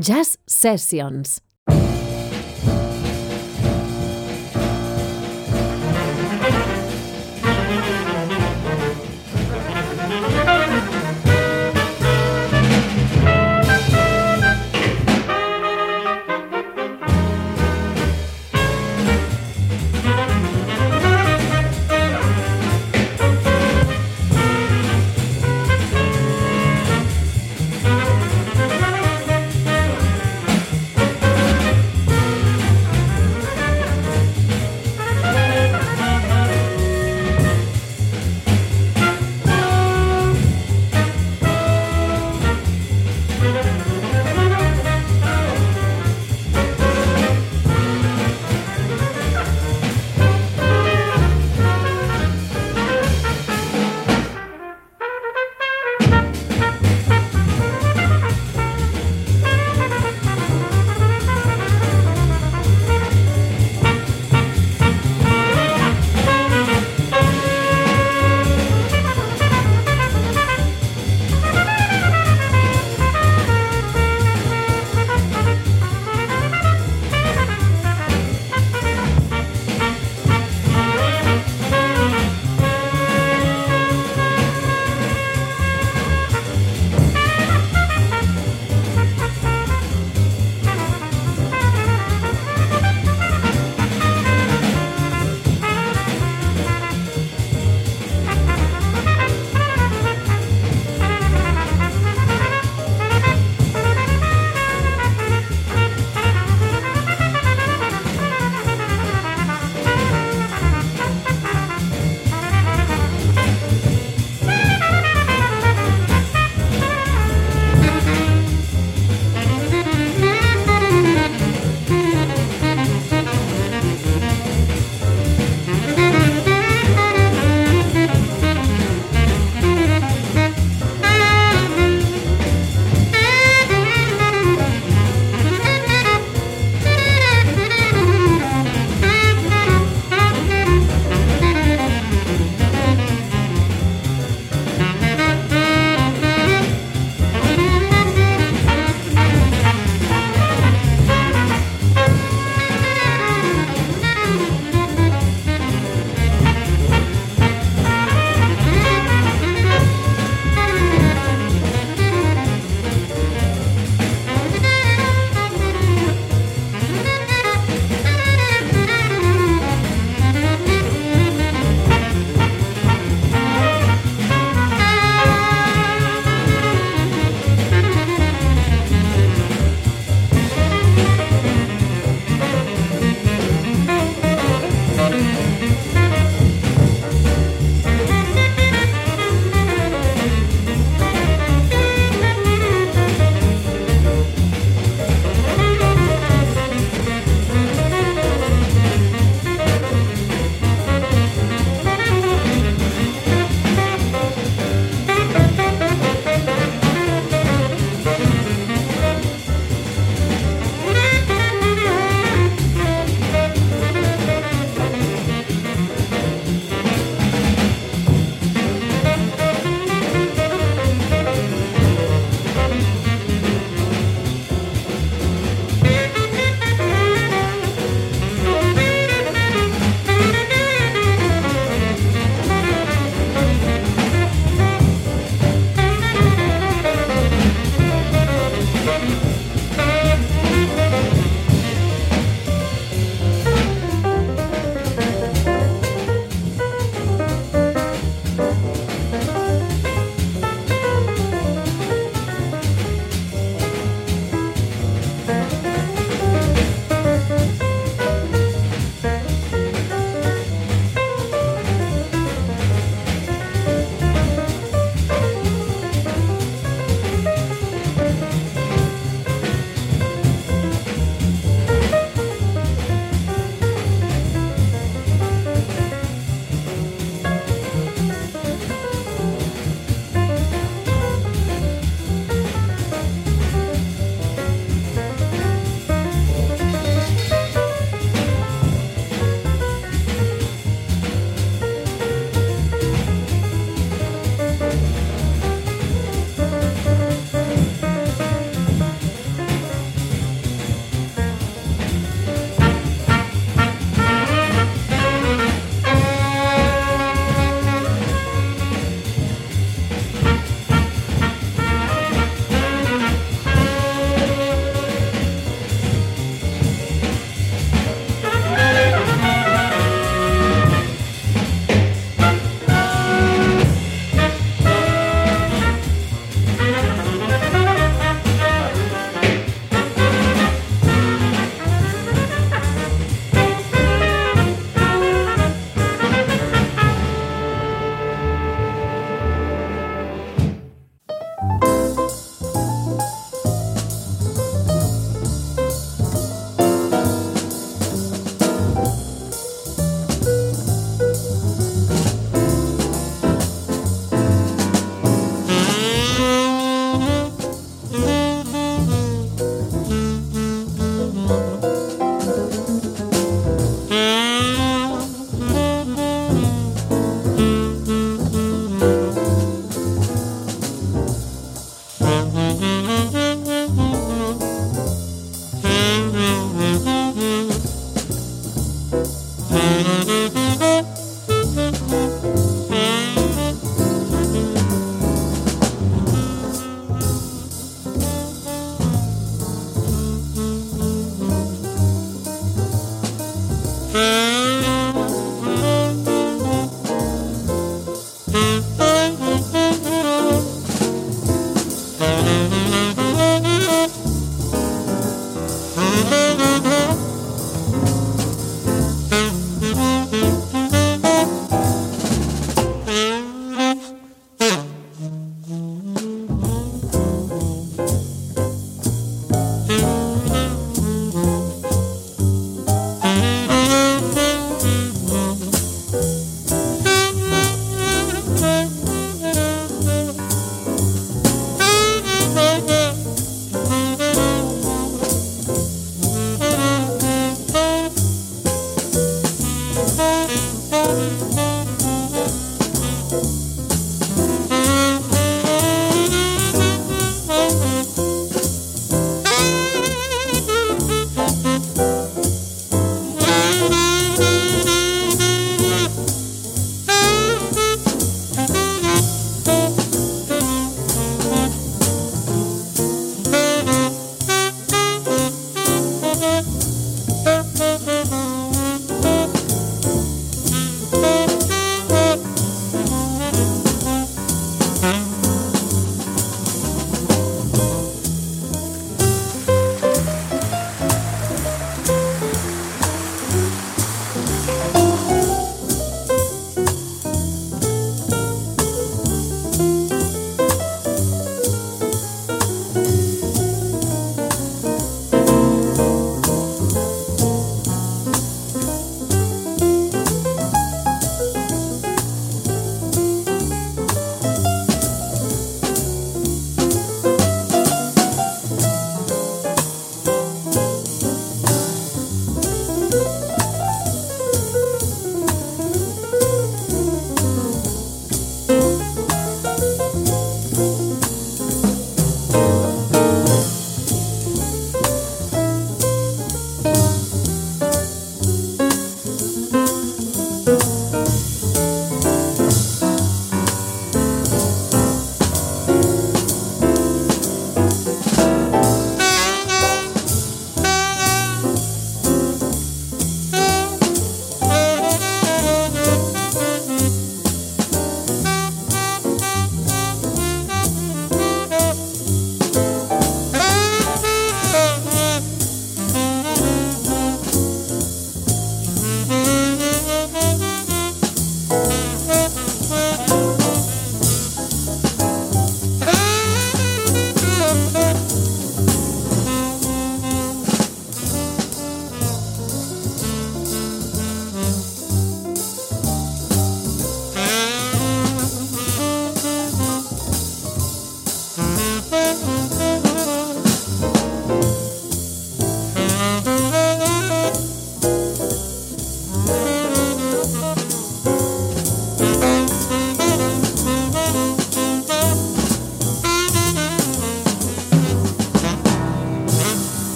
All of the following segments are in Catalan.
Jazz Sessions.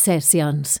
sessions.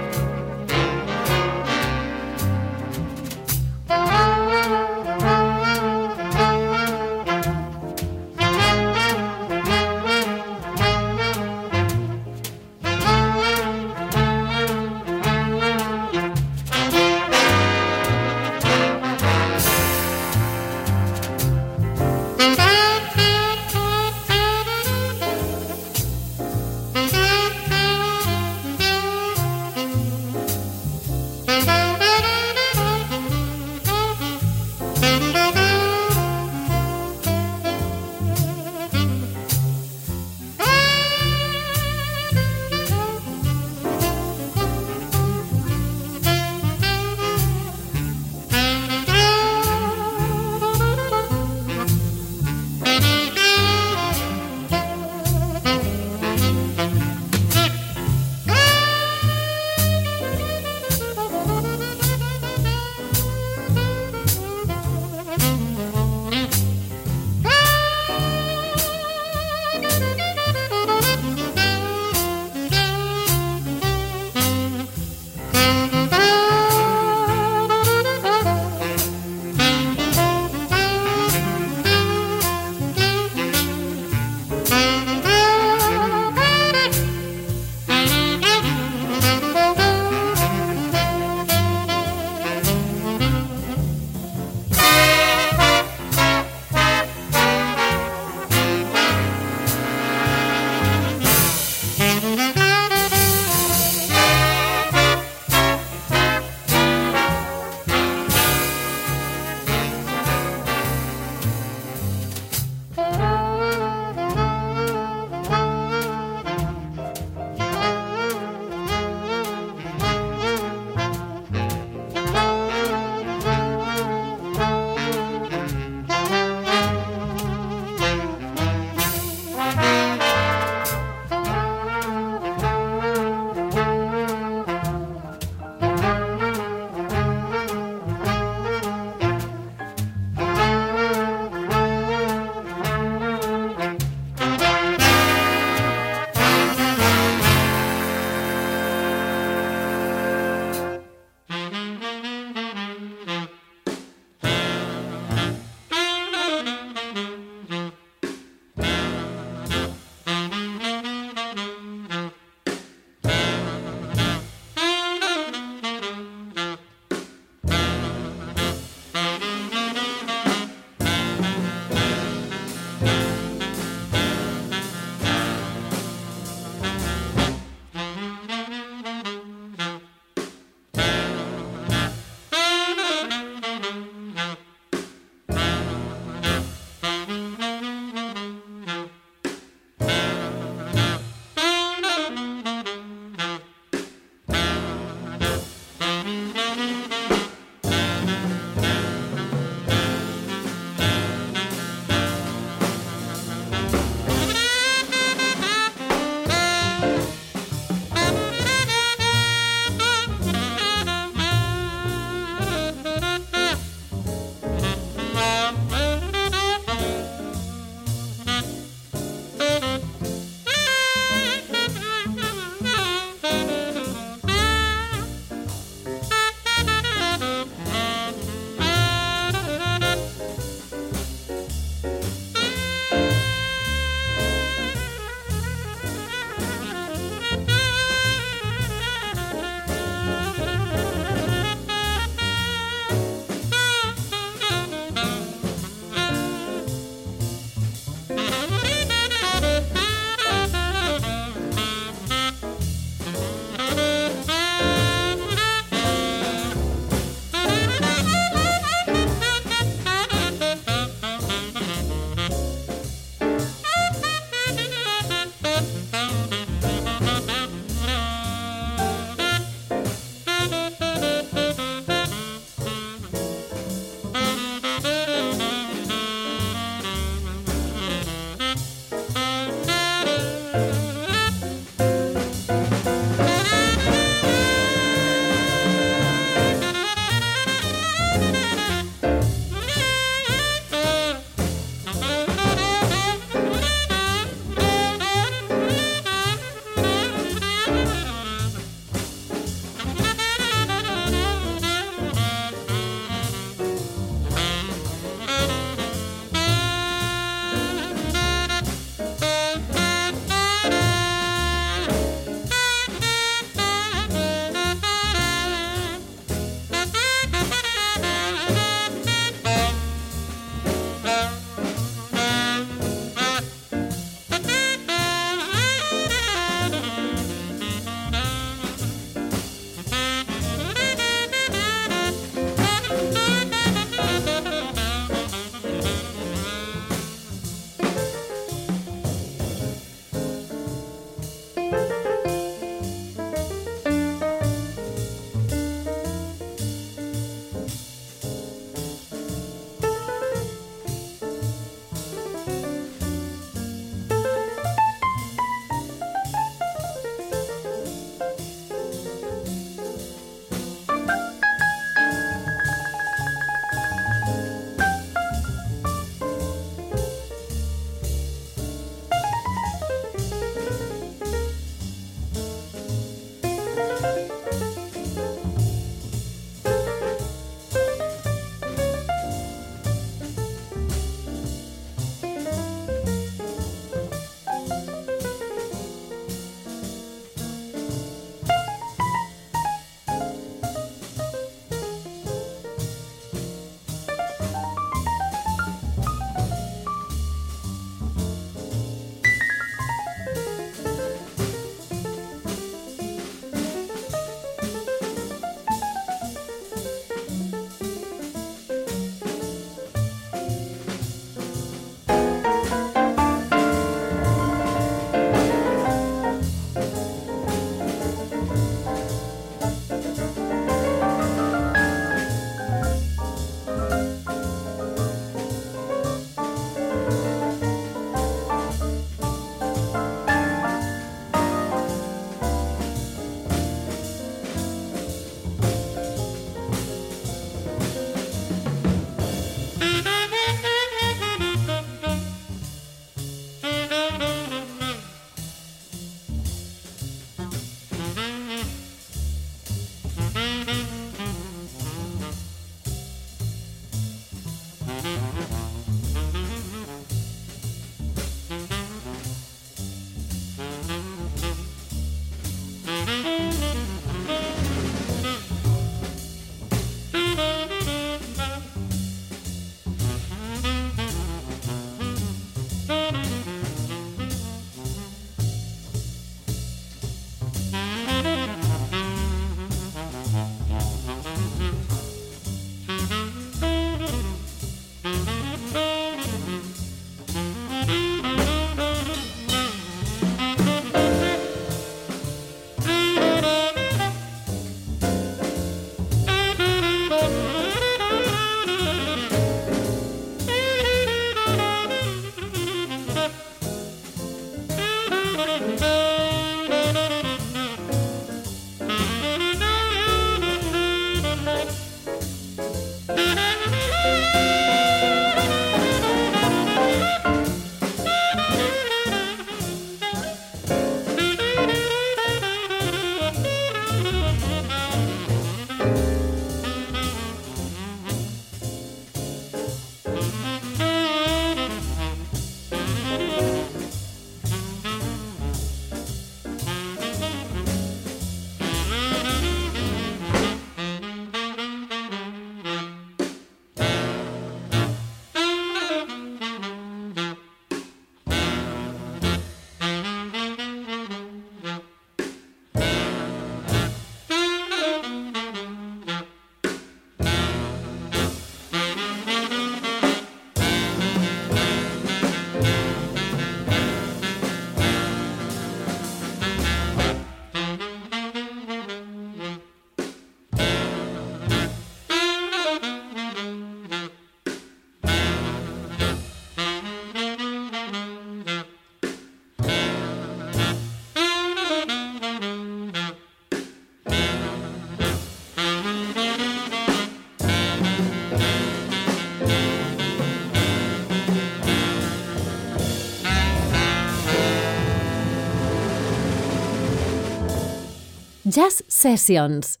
Jazz Sessions.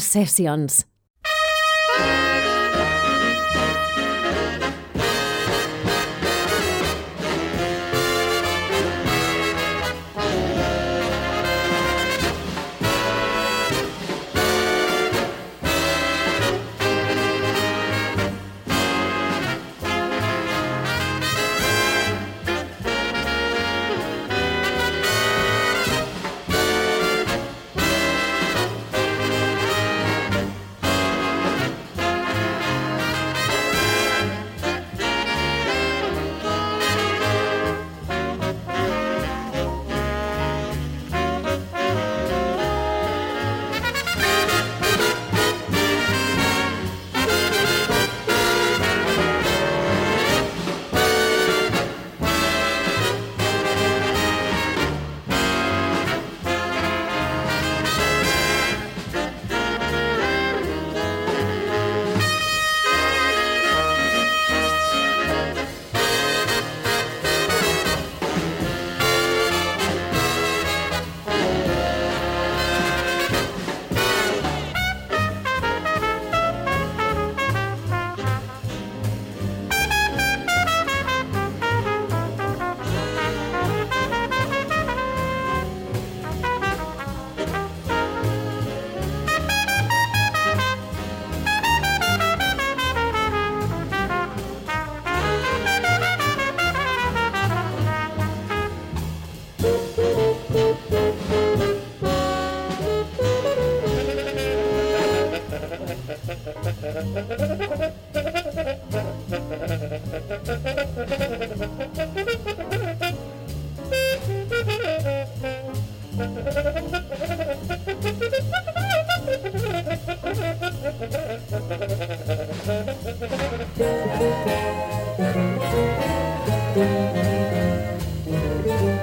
Sessions.